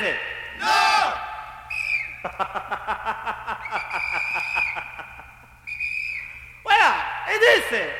fè? Non! Wè la, e di